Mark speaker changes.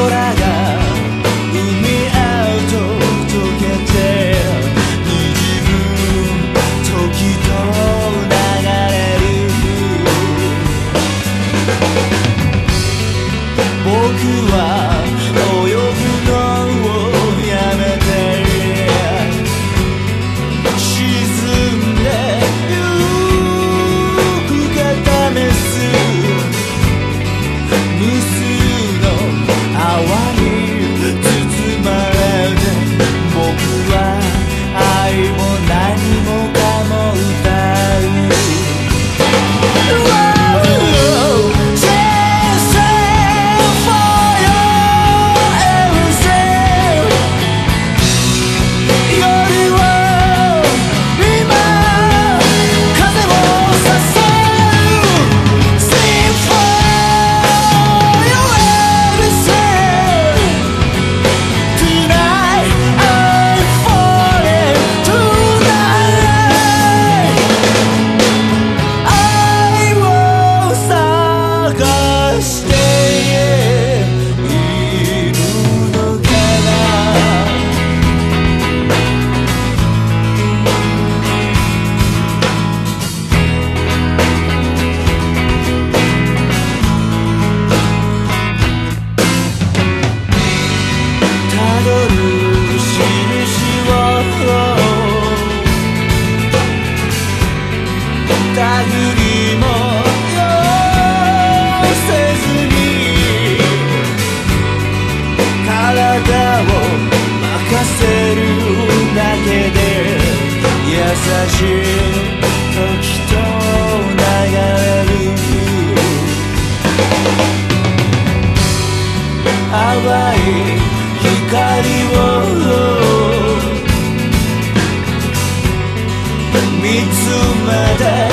Speaker 1: llorar. i'm murder.